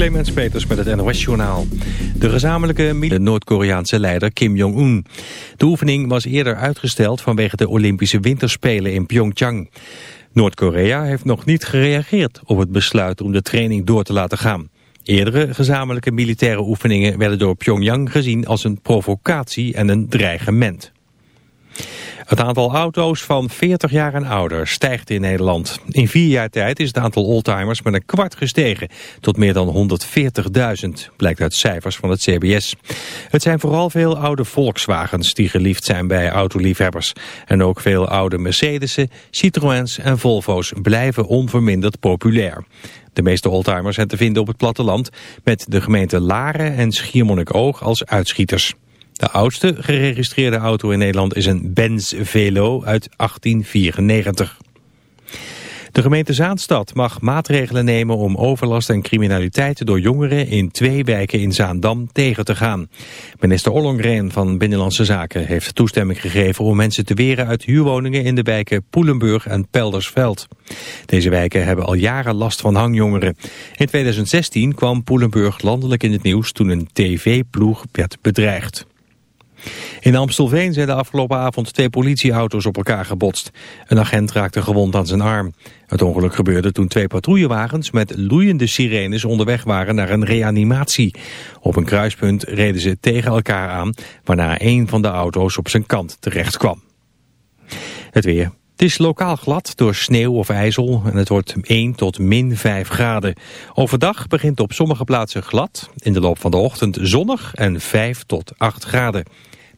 Clemens Peters met het NOS-journaal. De gezamenlijke Noord-Koreaanse leider Kim Jong-un. De oefening was eerder uitgesteld vanwege de Olympische Winterspelen in Pyeongchang. Noord-Korea heeft nog niet gereageerd op het besluit om de training door te laten gaan. Eerdere gezamenlijke militaire oefeningen werden door Pyongyang gezien als een provocatie en een dreigement. Het aantal auto's van 40 jaar en ouder stijgt in Nederland. In vier jaar tijd is het aantal oldtimers met een kwart gestegen, tot meer dan 140.000, blijkt uit cijfers van het CBS. Het zijn vooral veel oude Volkswagens die geliefd zijn bij autoliefhebbers. En ook veel oude Mercedes'en, Citroëns en Volvo's blijven onverminderd populair. De meeste oldtimers zijn te vinden op het platteland, met de gemeente Laren en Schiermonnikoog als uitschieters. De oudste geregistreerde auto in Nederland is een Benz Velo uit 1894. De gemeente Zaanstad mag maatregelen nemen om overlast en criminaliteit door jongeren in twee wijken in Zaandam tegen te gaan. Minister Ollongren van Binnenlandse Zaken heeft toestemming gegeven om mensen te weren uit huurwoningen in de wijken Poelenburg en Peldersveld. Deze wijken hebben al jaren last van hangjongeren. In 2016 kwam Poelenburg landelijk in het nieuws toen een tv-ploeg werd bedreigd. In Amstelveen zijn de afgelopen avond twee politieauto's op elkaar gebotst. Een agent raakte gewond aan zijn arm. Het ongeluk gebeurde toen twee patrouillewagens met loeiende sirenes onderweg waren naar een reanimatie. Op een kruispunt reden ze tegen elkaar aan, waarna een van de auto's op zijn kant terecht kwam. Het weer. Het is lokaal glad door sneeuw of ijzel en het wordt 1 tot min 5 graden. Overdag begint op sommige plaatsen glad, in de loop van de ochtend zonnig en 5 tot 8 graden.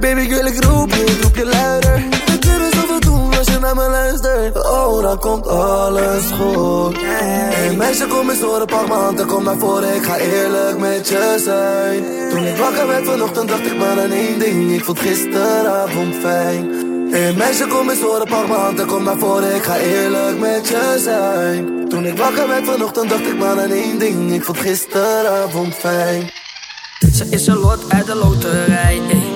Baby girl, ik roep je, je luider. We kunnen zoveel doen als je naar me luistert. Oh, dan komt alles goed. Hey meisje, kom eens horen, pak m'n handen, kom naar voren. Ik ga eerlijk met je zijn. Toen ik wakker werd vanochtend, dacht ik maar aan één ding. Ik vond gisteravond fijn. Hey meisje, kom eens horen, pak m'n handen, kom naar voren. Ik ga eerlijk met je zijn. Toen ik wakker werd vanochtend, dacht ik maar aan één ding. Ik vond gisteravond fijn. Ze is een lot uit de loterij ey.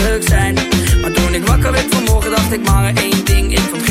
wakker werd vanmorgen dacht ik maar één ding Ik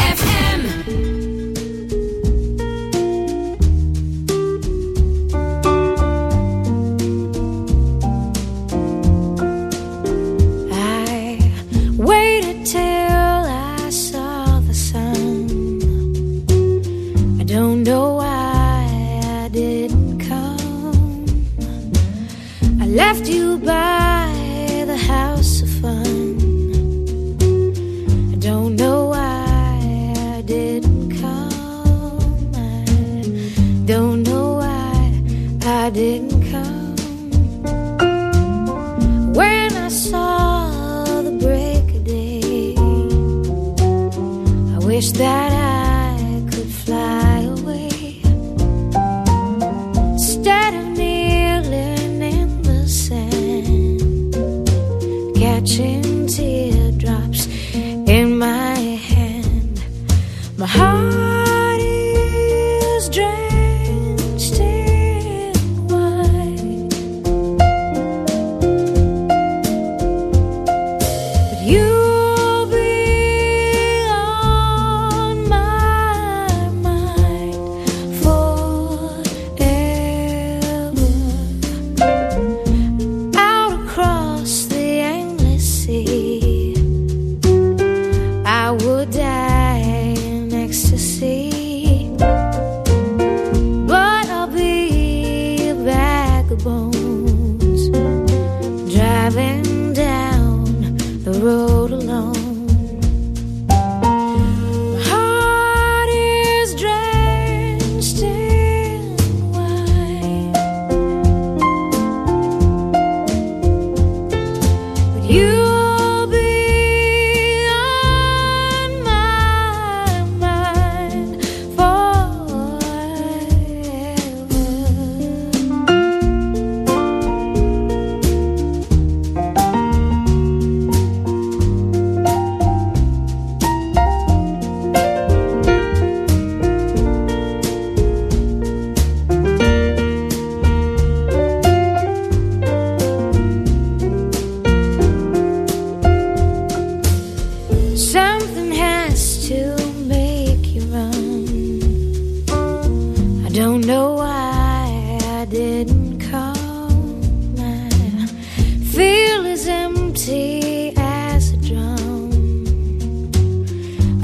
catching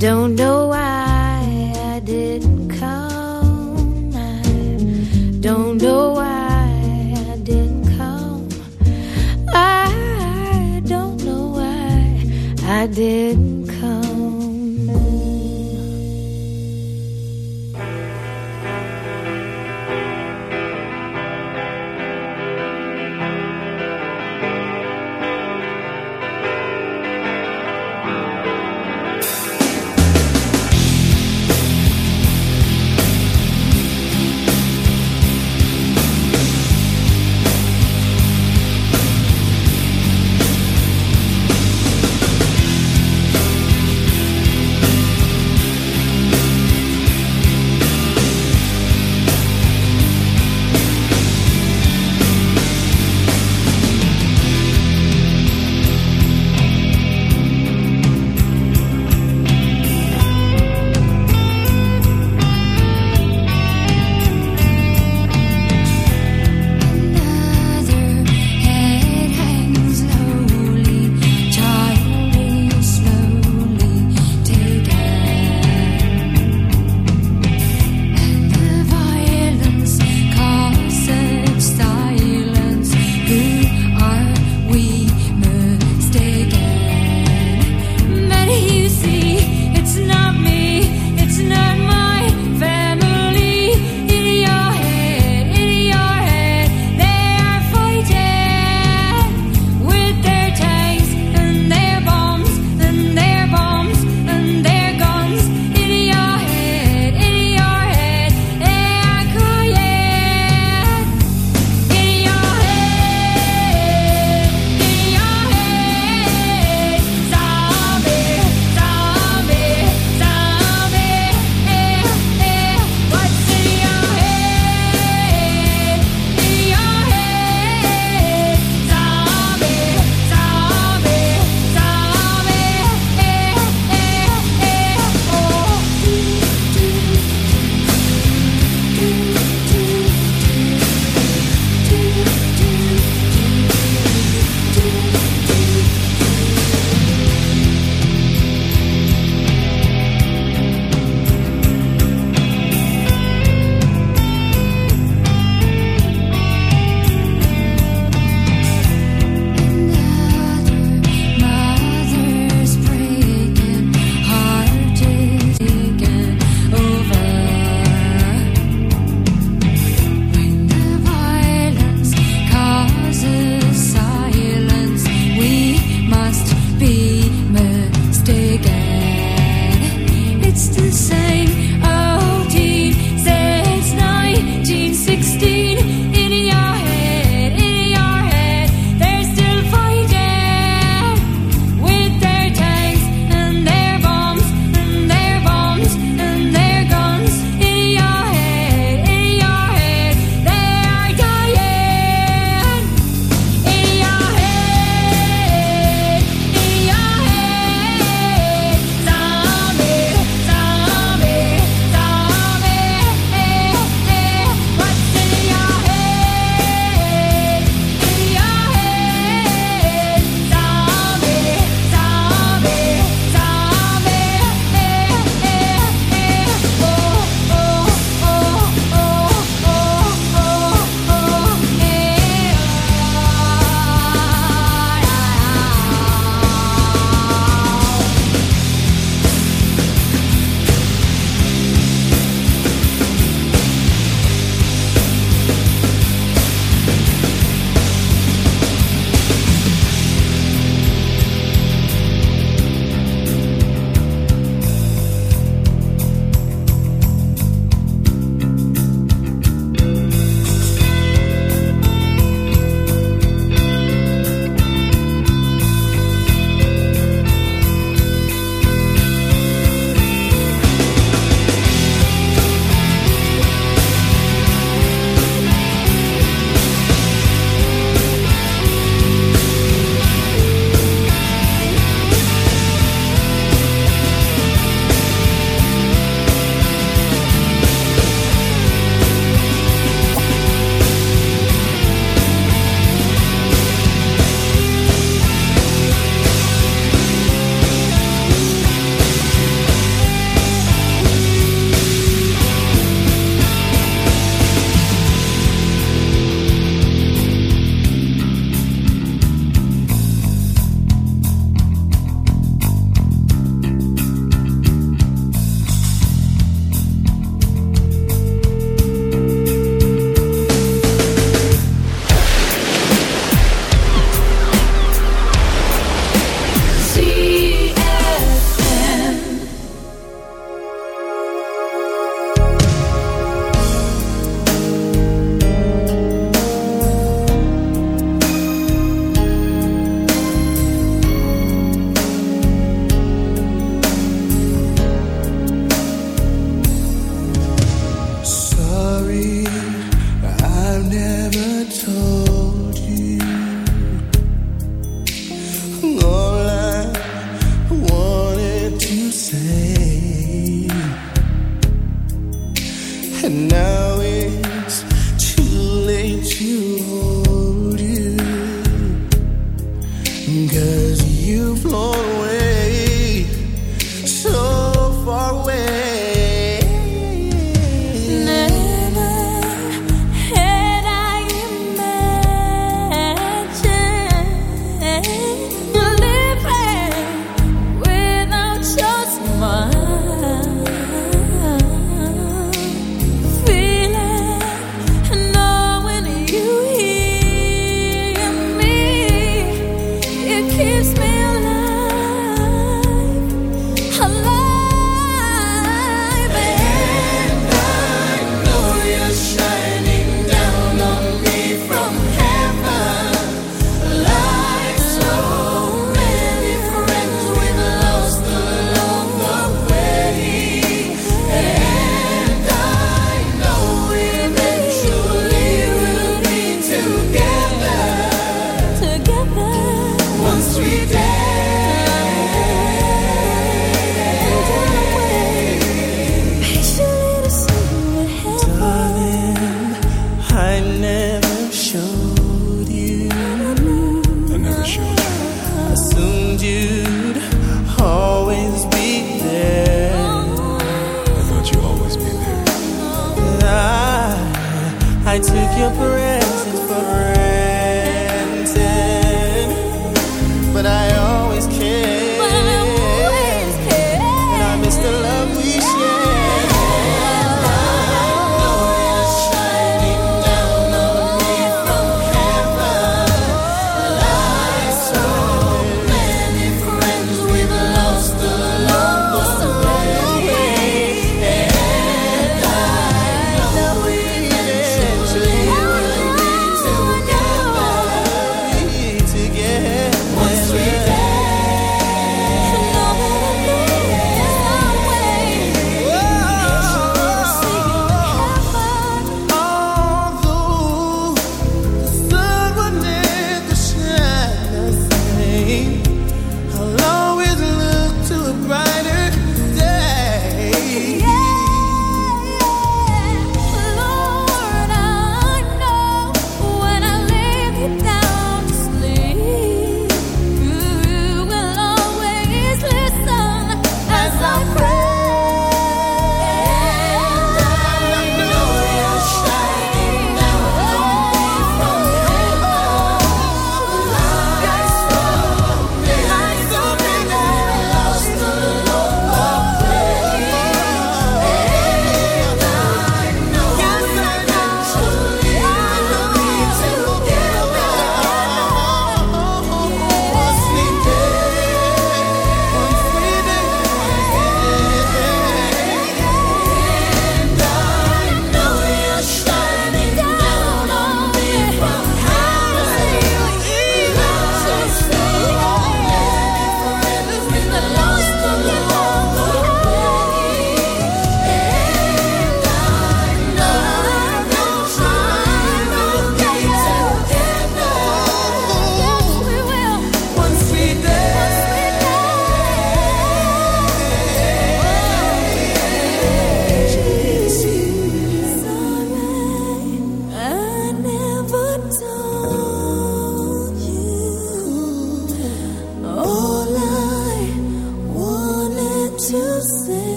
don't know why